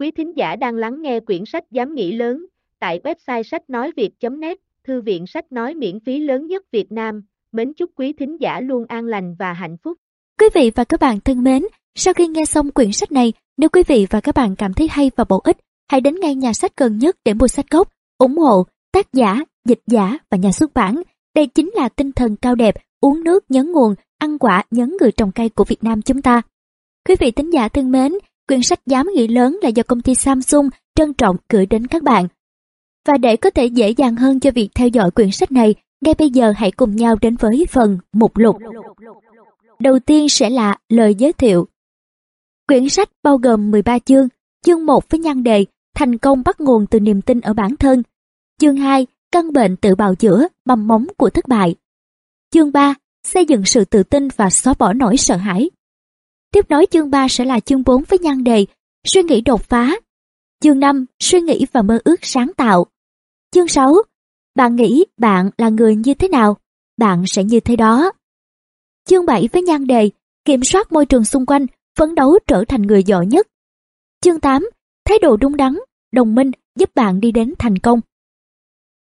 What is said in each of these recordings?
Quý thính giả đang lắng nghe quyển sách Dám nghĩ lớn, tại website sách nói việt.net, thư viện sách nói miễn phí lớn nhất Việt Nam. Mến chúc quý thính giả luôn an lành và hạnh phúc. Quý vị và các bạn thân mến, sau khi nghe xong quyển sách này, nếu quý vị và các bạn cảm thấy hay và bổ ích, hãy đến ngay nhà sách gần nhất để mua sách gốc, ủng hộ tác giả, dịch giả và nhà xuất bản. Đây chính là tinh thần cao đẹp, uống nước nhấn nguồn, ăn quả nhấn người trồng cây của Việt Nam chúng ta. Quý vị thính giả thân mến, quyển sách dám nghĩ lớn là do công ty Samsung trân trọng gửi đến các bạn. Và để có thể dễ dàng hơn cho việc theo dõi quyển sách này, ngay bây giờ hãy cùng nhau đến với phần mục lục. Đầu tiên sẽ là lời giới thiệu. Quyển sách bao gồm 13 chương, chương 1 với nhan đề Thành công bắt nguồn từ niềm tin ở bản thân. Chương 2, căn bệnh tự bào chữa, mầm móng của thất bại. Chương 3, xây dựng sự tự tin và xóa bỏ nỗi sợ hãi. Tiếp nối chương 3 sẽ là chương 4 với nhan đề Suy nghĩ đột phá. Chương 5, suy nghĩ và mơ ước sáng tạo. Chương 6, bạn nghĩ bạn là người như thế nào? Bạn sẽ như thế đó. Chương 7 với nhan đề Kiểm soát môi trường xung quanh, phấn đấu trở thành người giỏi nhất. Chương 8, thái độ đúng đắn, đồng minh giúp bạn đi đến thành công.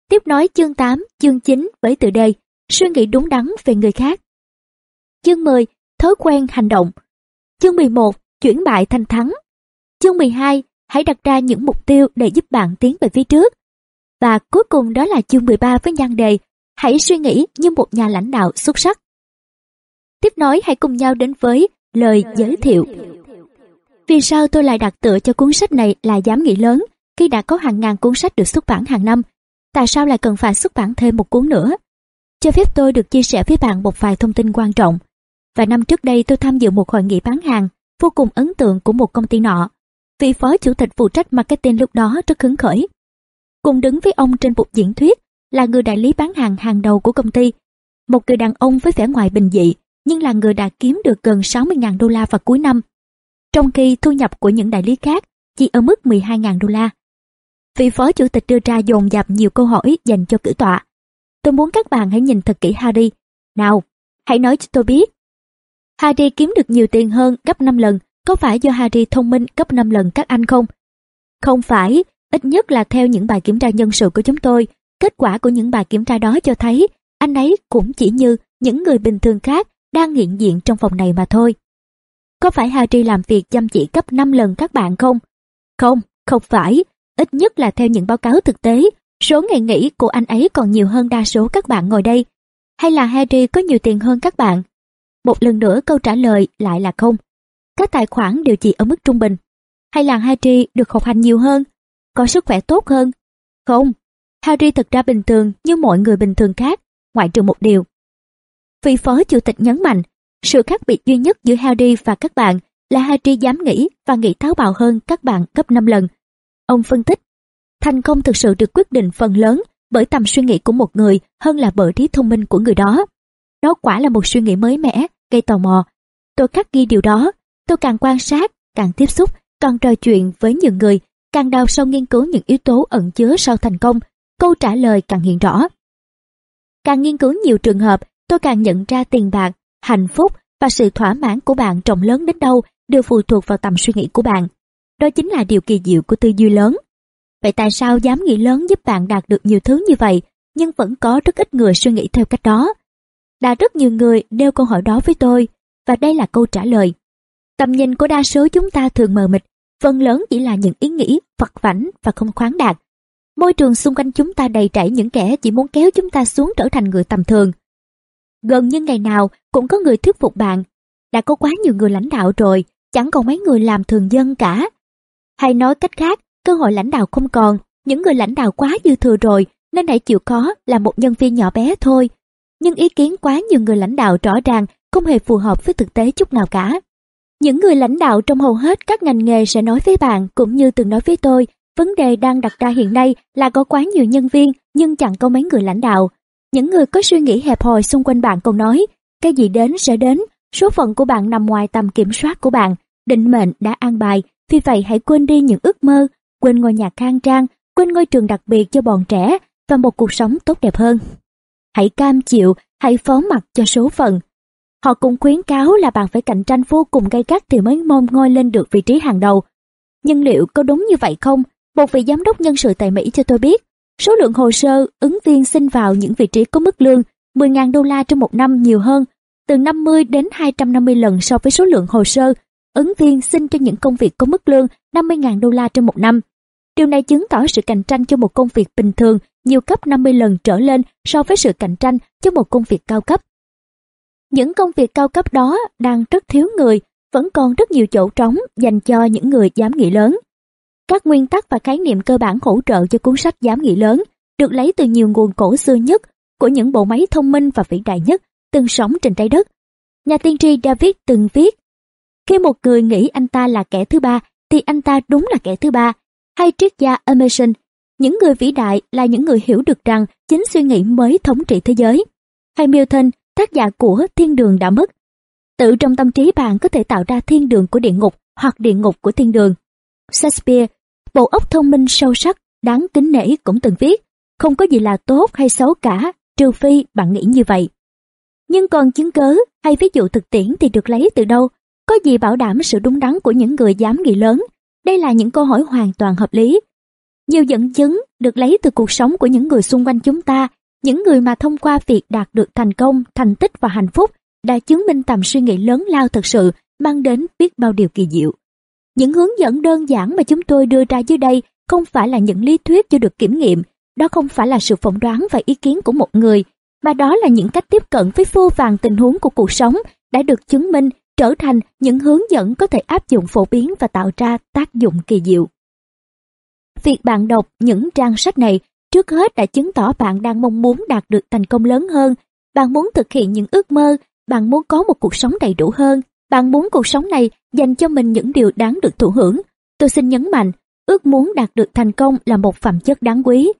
Tiếp nói chương 8, chương 9 với tựa đề Suy nghĩ đúng đắn về người khác. Chương 10, thói quen hành động. Chương 11, chuyển bại thành thắng. Chương 12, hãy đặt ra những mục tiêu để giúp bạn tiến về phía trước. Và cuối cùng đó là chương 13 với nhan đề Hãy suy nghĩ như một nhà lãnh đạo xuất sắc. Tiếp nói hãy cùng nhau đến với lời giới thiệu. Vì sao tôi lại đặt tựa cho cuốn sách này là dám nghĩ lớn khi đã có hàng ngàn cuốn sách được xuất bản hàng năm? Tại sao lại cần phải xuất bản thêm một cuốn nữa? Cho phép tôi được chia sẻ với bạn một vài thông tin quan trọng và năm trước đây tôi tham dự một hội nghị bán hàng vô cùng ấn tượng của một công ty nọ. Vị phó chủ tịch phụ trách marketing lúc đó rất hứng khởi. Cùng đứng với ông trên bục diễn thuyết là người đại lý bán hàng hàng đầu của công ty. Một người đàn ông với vẻ ngoài bình dị, nhưng là người đã kiếm được gần 60.000 đô la vào cuối năm. Trong khi thu nhập của những đại lý khác chỉ ở mức 12.000 đô la. Vị phó chủ tịch đưa ra dồn dập nhiều câu hỏi dành cho cử tọa. Tôi muốn các bạn hãy nhìn thật kỹ Harry. Nào, hãy nói cho tôi biết. Harry kiếm được nhiều tiền hơn gấp 5 lần, có phải do Harry thông minh gấp 5 lần các anh không? Không phải, ít nhất là theo những bài kiểm tra nhân sự của chúng tôi, kết quả của những bài kiểm tra đó cho thấy anh ấy cũng chỉ như những người bình thường khác đang hiện diện trong phòng này mà thôi. Có phải Harry làm việc chăm chỉ gấp 5 lần các bạn không? Không, không phải. Ít nhất là theo những báo cáo thực tế, số ngày nghỉ của anh ấy còn nhiều hơn đa số các bạn ngồi đây. Hay là Harry có nhiều tiền hơn các bạn? Một lần nữa câu trả lời lại là không. Các tài khoản đều chỉ ở mức trung bình. Hay là Harry được học hành nhiều hơn? Có sức khỏe tốt hơn? Không, Harry thật ra bình thường như mọi người bình thường khác, ngoại trừ một điều. Vị phó chủ tịch nhấn mạnh, sự khác biệt duy nhất giữa Harry và các bạn là Harry dám nghĩ và nghĩ táo bạo hơn các bạn gấp 5 lần. Ông phân tích, thành công thực sự được quyết định phần lớn bởi tầm suy nghĩ của một người hơn là bởi trí thông minh của người đó. Đó quả là một suy nghĩ mới mẻ, gây tò mò. Tôi khắc ghi điều đó, tôi càng quan sát, càng tiếp xúc, càng trò chuyện với nhiều người, càng đào sâu nghiên cứu những yếu tố ẩn chứa sau thành công, câu trả lời càng hiện rõ. Càng nghiên cứu nhiều trường hợp, tôi càng nhận ra tiền bạc, hạnh phúc và sự thỏa mãn của bạn trọng lớn đến đâu đều phụ thuộc vào tầm suy nghĩ của bạn. Đó chính là điều kỳ diệu của tư duy lớn. Vậy tại sao dám nghĩ lớn giúp bạn đạt được nhiều thứ như vậy, nhưng vẫn có rất ít người suy nghĩ theo cách đó? Đã rất nhiều người nêu câu hỏi đó với tôi, và đây là câu trả lời. Tầm nhìn của đa số chúng ta thường mờ mịt, phần lớn chỉ là những ý nghĩ vặt vảnh và không khoáng đạt. Môi trường xung quanh chúng ta đầy trải những kẻ chỉ muốn kéo chúng ta xuống trở thành người tầm thường. Gần như ngày nào cũng có người thuyết phục bạn. Đã có quá nhiều người lãnh đạo rồi, chẳng còn mấy người làm thường dân cả. Hay nói cách khác, cơ hội lãnh đạo không còn, những người lãnh đạo quá dư thừa rồi nên hãy chịu khó là một nhân viên nhỏ bé thôi. Nhưng ý kiến quá nhiều người lãnh đạo rõ ràng không hề phù hợp với thực tế chút nào cả. Những người lãnh đạo trong hầu hết các ngành nghề sẽ nói với bạn cũng như từng nói với tôi, vấn đề đang đặt ra hiện nay là có quá nhiều nhân viên nhưng chẳng có mấy người lãnh đạo. Những người có suy nghĩ hẹp hòi xung quanh bạn còn nói, cái gì đến sẽ đến, số phận của bạn nằm ngoài tầm kiểm soát của bạn, định mệnh đã an bài, vì vậy hãy quên đi những ước mơ, quên ngôi nhà khang trang, quên ngôi trường đặc biệt cho bọn trẻ và một cuộc sống tốt đẹp hơn. Hãy cam chịu, hãy phó mặc cho số phận. Họ cũng khuyến cáo là bạn phải cạnh tranh vô cùng gay gắt thì mới mong ngôi lên được vị trí hàng đầu. Nhưng liệu có đúng như vậy không? Một vị giám đốc nhân sự tại Mỹ cho tôi biết, số lượng hồ sơ ứng viên xin vào những vị trí có mức lương 10.000 đô la trong một năm nhiều hơn, từ 50 đến 250 lần so với số lượng hồ sơ ứng viên xin cho những công việc có mức lương 50.000 đô la trong một năm. Điều này chứng tỏ sự cạnh tranh cho một công việc bình thường nhiều cấp 50 lần trở lên so với sự cạnh tranh cho một công việc cao cấp. Những công việc cao cấp đó đang rất thiếu người, vẫn còn rất nhiều chỗ trống dành cho những người dám nghĩ lớn. Các nguyên tắc và khái niệm cơ bản hỗ trợ cho cuốn sách dám nghĩ lớn được lấy từ nhiều nguồn cổ xưa nhất của những bộ máy thông minh và vĩ đại nhất từng sống trên trái đất. Nhà tiên tri David từng viết, khi một người nghĩ anh ta là kẻ thứ ba, thì anh ta đúng là kẻ thứ ba. Hay triết gia Emerson, những người vĩ đại là những người hiểu được rằng chính suy nghĩ mới thống trị thế giới. Hay Milton, tác giả của Thiên đường đã mất. Tự trong tâm trí bạn có thể tạo ra thiên đường của địa ngục hoặc địa ngục của thiên đường. Shakespeare, bộ óc thông minh sâu sắc, đáng kính nể cũng từng viết, không có gì là tốt hay xấu cả, trừ phi bạn nghĩ như vậy. Nhưng còn chứng cớ hay ví dụ thực tiễn thì được lấy từ đâu? Có gì bảo đảm sự đúng đắn của những người dám nghĩ lớn? Đây là những câu hỏi hoàn toàn hợp lý. Nhiều dẫn chứng được lấy từ cuộc sống của những người xung quanh chúng ta, những người mà thông qua việc đạt được thành công, thành tích và hạnh phúc đã chứng minh tầm suy nghĩ lớn lao thực sự mang đến biết bao điều kỳ diệu. Những hướng dẫn đơn giản mà chúng tôi đưa ra dưới đây không phải là những lý thuyết chưa được kiểm nghiệm, đó không phải là sự phỏng đoán và ý kiến của một người, mà đó là những cách tiếp cận với vô vàng tình huống của cuộc sống đã được chứng minh trở thành những hướng dẫn có thể áp dụng phổ biến và tạo ra tác dụng kỳ diệu. Việc bạn đọc những trang sách này trước hết đã chứng tỏ bạn đang mong muốn đạt được thành công lớn hơn, bạn muốn thực hiện những ước mơ, bạn muốn có một cuộc sống đầy đủ hơn, bạn muốn cuộc sống này dành cho mình những điều đáng được thụ hưởng. Tôi xin nhấn mạnh, ước muốn đạt được thành công là một phẩm chất đáng quý.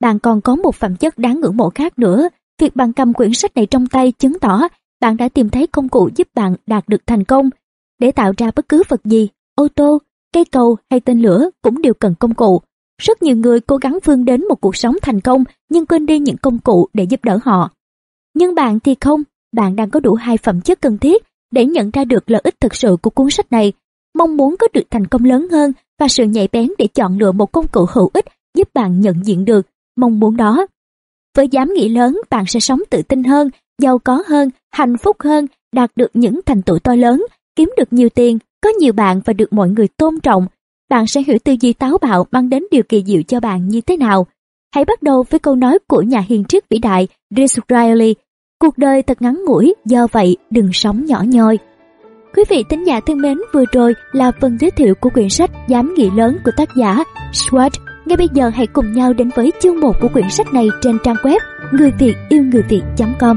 Bạn còn có một phẩm chất đáng ngưỡng mộ khác nữa, việc bạn cầm quyển sách này trong tay chứng tỏ bạn đã tìm thấy công cụ giúp bạn đạt được thành công. Để tạo ra bất cứ vật gì, ô tô, cây cầu hay tên lửa cũng đều cần công cụ. Rất nhiều người cố gắng vươn đến một cuộc sống thành công nhưng quên đi những công cụ để giúp đỡ họ. Nhưng bạn thì không, bạn đang có đủ hai phẩm chất cần thiết để nhận ra được lợi ích thực sự của cuốn sách này, mong muốn có được thành công lớn hơn và sự nhạy bén để chọn lựa một công cụ hữu ích giúp bạn nhận diện được mong muốn đó. Với dám nghĩ lớn, bạn sẽ sống tự tin hơn, giàu có hơn, hạnh phúc hơn, đạt được những thành tựu to lớn, kiếm được nhiều tiền, có nhiều bạn và được mọi người tôn trọng. Bạn sẽ hiểu tư duy táo bạo mang đến điều kỳ diệu cho bạn như thế nào. Hãy bắt đầu với câu nói của nhà hiền triết vĩ đại Disraeli Cuộc đời thật ngắn ngủi, do vậy đừng sống nhỏ nhoi. Quý vị thính giả thân mến, vừa rồi là phần giới thiệu của quyển sách Dám nghĩ lớn của tác giả Schwartz. Ngay bây giờ hãy cùng nhau đến với chương 1 của quyển sách này trên trang web người việt yêu người việt.com.